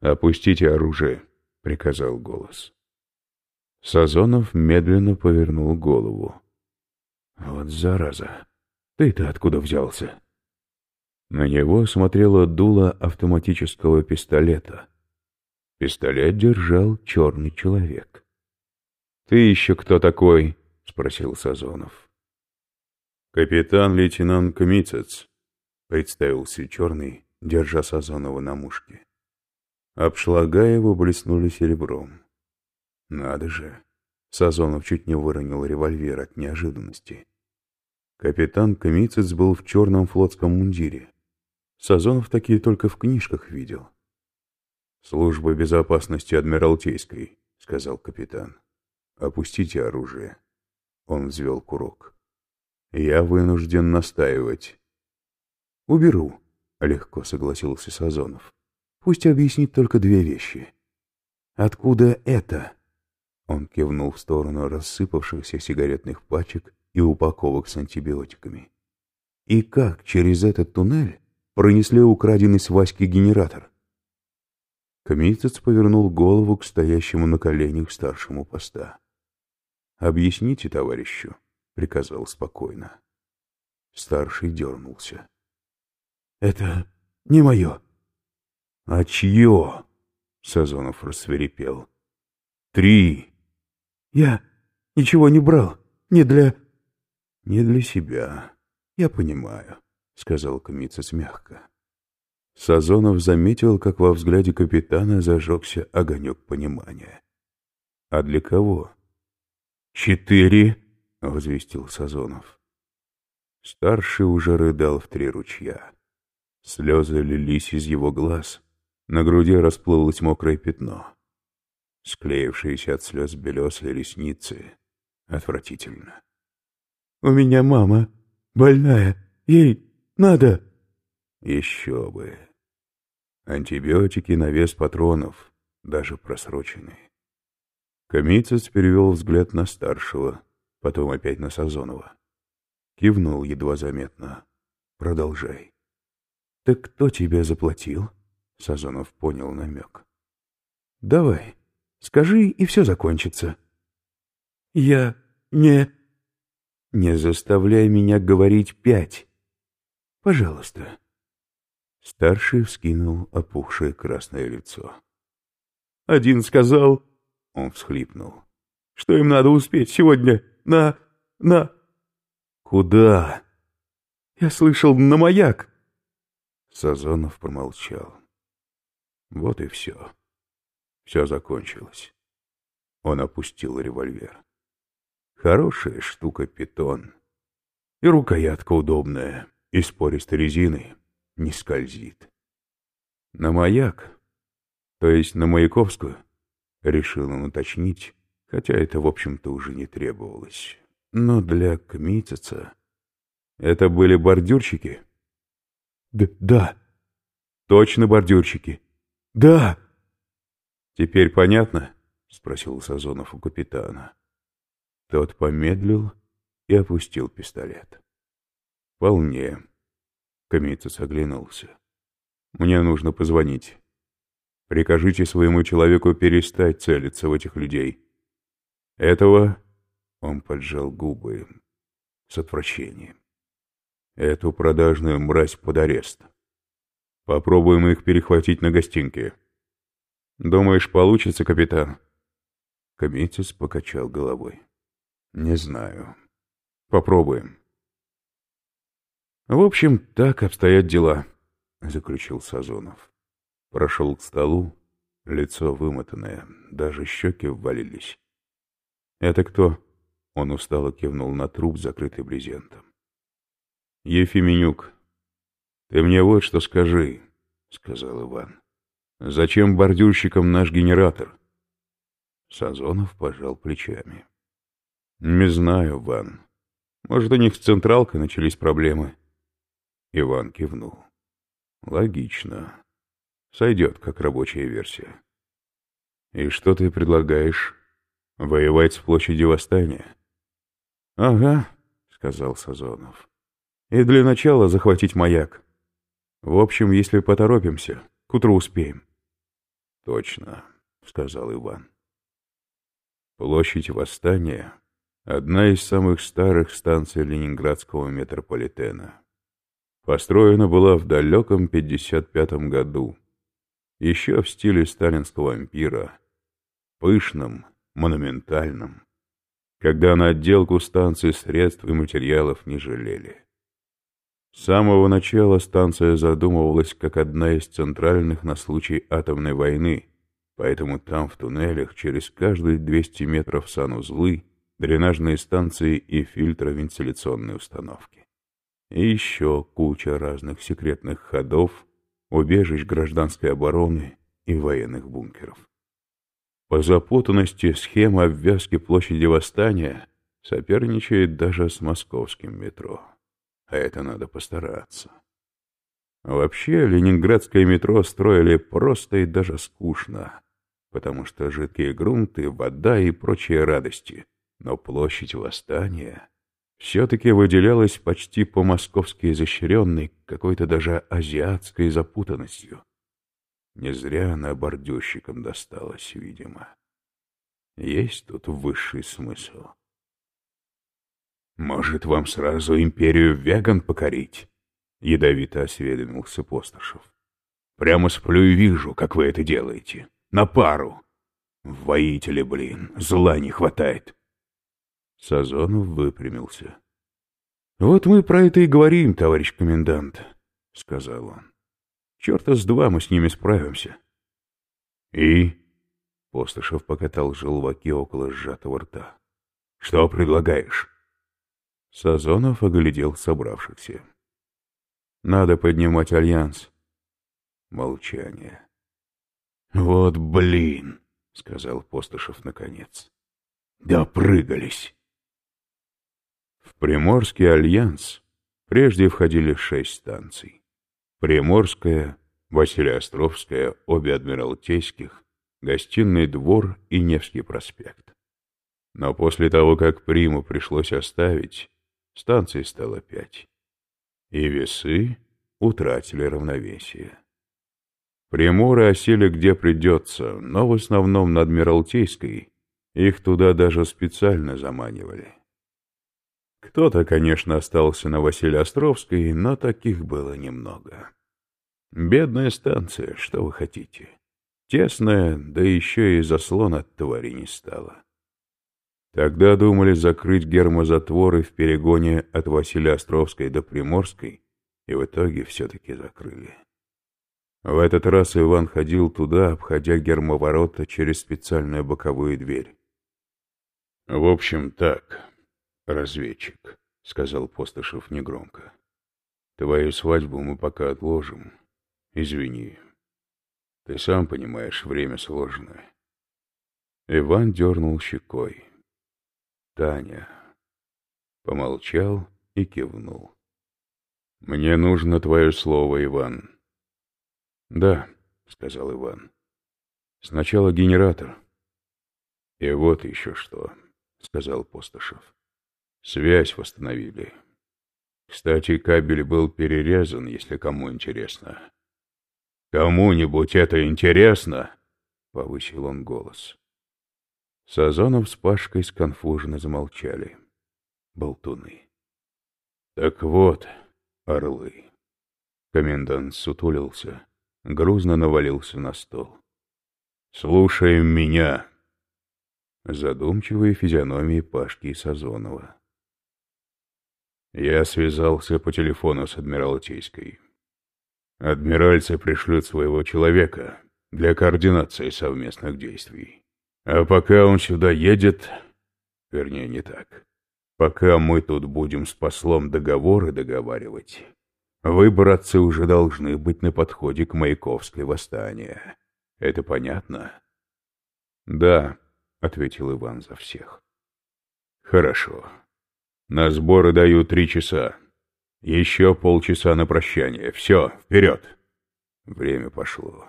«Опустите оружие», — приказал голос. Сазонов медленно повернул голову. «Вот зараза! Ты-то откуда взялся?» На него смотрело дуло автоматического пистолета. Пистолет держал черный человек. «Ты еще кто такой?» — спросил Сазонов. «Капитан-лейтенант Кмицец», — представился черный, держа Сазонова на мушке. Обшлага его блеснули серебром. «Надо же!» — Сазонов чуть не выронил револьвер от неожиданности. Капитан Кмицец был в черном флотском мундире. Сазонов такие только в книжках видел. «Служба безопасности Адмиралтейской», — сказал капитан. «Опустите оружие». Он взвел курок. «Я вынужден настаивать». «Уберу», — легко согласился Сазонов. «Пусть объяснит только две вещи. Откуда это?» Он кивнул в сторону рассыпавшихся сигаретных пачек и упаковок с антибиотиками. «И как через этот туннель пронесли украденный с Васьки генератор?» Комитет повернул голову к стоящему на коленях старшему поста. «Объясните товарищу», — приказал спокойно. Старший дернулся. «Это не мое». «А чье?» — Сазонов рассверепел. «Три!» «Я ничего не брал. Не для...» «Не для себя. Я понимаю», — сказал Комицец мягко. Сазонов заметил, как во взгляде капитана зажегся огонек понимания. «А для кого?» «Четыре!» — возвестил Сазонов. Старший уже рыдал в три ручья. Слезы лились из его глаз. На груди расплылось мокрое пятно. Склеившиеся от слез белесые ресницы. Отвратительно. «У меня мама больная. Ей надо...» «Еще бы!» Антибиотики на вес патронов, даже просроченные. Комицец перевел взгляд на старшего, потом опять на Сазонова. Кивнул едва заметно. «Продолжай». «Так кто тебе заплатил?» Сазонов понял намек. «Давай, скажи, и все закончится». «Я не...» «Не заставляй меня говорить пять. Пожалуйста». Старший вскинул опухшее красное лицо. «Один сказал...» — он всхлипнул. «Что им надо успеть сегодня на... на...» «Куда?» «Я слышал, на маяк!» Сазонов промолчал. Вот и все. Все закончилось. Он опустил револьвер. Хорошая штука питон. И рукоятка удобная, из пористой резины не скользит. На маяк, то есть на Маяковскую, решил он уточнить, хотя это, в общем-то, уже не требовалось. Но для Кмитица это были бордюрщики? Д да. Точно бордюрщики? Да. Теперь понятно? Спросил Сазонов у капитана. Тот помедлил и опустил пистолет. Вполне. Комитет оглянулся. «Мне нужно позвонить. Прикажите своему человеку перестать целиться в этих людей. Этого...» Он поджал губы с отвращением. «Эту продажную мразь под арест. Попробуем их перехватить на гостинке. Думаешь, получится, капитан?» Комитет покачал головой. «Не знаю. Попробуем». В общем, так обстоят дела, — заключил Сазонов. Прошел к столу, лицо вымотанное, даже щеки ввалились. «Это кто?» — он устало кивнул на труп, закрытый брезентом. «Ефименюк, ты мне вот что скажи», — сказал Иван. «Зачем бордюрщикам наш генератор?» Сазонов пожал плечами. «Не знаю, Иван. Может, у них с централкой начались проблемы». Иван кивнул. Логично. Сойдет, как рабочая версия. И что ты предлагаешь? Воевать с площади восстания? Ага, сказал Сазонов. И для начала захватить маяк. В общем, если поторопимся, к утру успеем. Точно, сказал Иван. Площадь Восстания — одна из самых старых станций ленинградского метрополитена. Построена была в далеком 55 году, еще в стиле сталинского ампира, пышном, монументальном, когда на отделку станции средств и материалов не жалели. С самого начала станция задумывалась как одна из центральных на случай атомной войны, поэтому там в туннелях через каждые 200 метров санузлы, дренажные станции и фильтровентиляционные установки. И еще куча разных секретных ходов, убежищ гражданской обороны и военных бункеров. По запутанности схема обвязки площади Восстания соперничает даже с московским метро а это надо постараться. Вообще, ленинградское метро строили просто и даже скучно, потому что жидкие грунты, вода и прочие радости. Но площадь Восстания все-таки выделялась почти по-московски изощренной, какой-то даже азиатской запутанностью. Не зря она бордюрщикам досталась, видимо. Есть тут высший смысл. «Может, вам сразу империю веган покорить?» — ядовито осведомился Постышев. «Прямо сплю и вижу, как вы это делаете. На пару. Воители, блин, зла не хватает». Сазонов выпрямился. «Вот мы про это и говорим, товарищ комендант», — сказал он. «Черта с два мы с ними справимся». «И?» — Постышев покатал желваки около сжатого рта. «Что предлагаешь?» Сазонов оглядел собравшихся. «Надо поднимать альянс». Молчание. «Вот блин!» — сказал Постышев наконец. «Допрыгались!» В Приморский альянс прежде входили шесть станций. Приморская, Василиостровская, обе Адмиралтейских, Гостиный двор и Невский проспект. Но после того, как Приму пришлось оставить, Станций стало пять. И весы утратили равновесие. Приморы осели где придется, но в основном на Адмиралтейской. Их туда даже специально заманивали. Кто-то, конечно, остался на Василиостровской, но таких было немного. Бедная станция, что вы хотите. Тесная, да еще и заслон от твари не стало. Тогда думали закрыть гермозатворы в перегоне от Василия-Островской до Приморской, и в итоге все-таки закрыли. В этот раз Иван ходил туда, обходя гермоворота через специальную боковую дверь. — В общем, так, разведчик, — сказал Постышев негромко. — Твою свадьбу мы пока отложим. Извини. Ты сам понимаешь, время сложное. Иван дернул щекой. Таня. Помолчал и кивнул. «Мне нужно твое слово, Иван». «Да», — сказал Иван. «Сначала генератор». «И вот еще что», — сказал Постышев. «Связь восстановили. Кстати, кабель был перерезан, если кому интересно». «Кому-нибудь это интересно?» — повысил он голос. Сазонов с Пашкой сконфуженно замолчали. Болтуны. Так вот, орлы. Комендант сутулился, грузно навалился на стол. Слушаем меня. Задумчивые физиономии Пашки и Сазонова. Я связался по телефону с Адмиралтейской. Адмиральцы пришлют своего человека для координации совместных действий. А пока он сюда едет... Вернее, не так. Пока мы тут будем с послом договоры договаривать, вы, братцы, уже должны быть на подходе к Маяковской восстания. Это понятно? Да, — ответил Иван за всех. Хорошо. На сборы даю три часа. Еще полчаса на прощание. Все, вперед. Время пошло.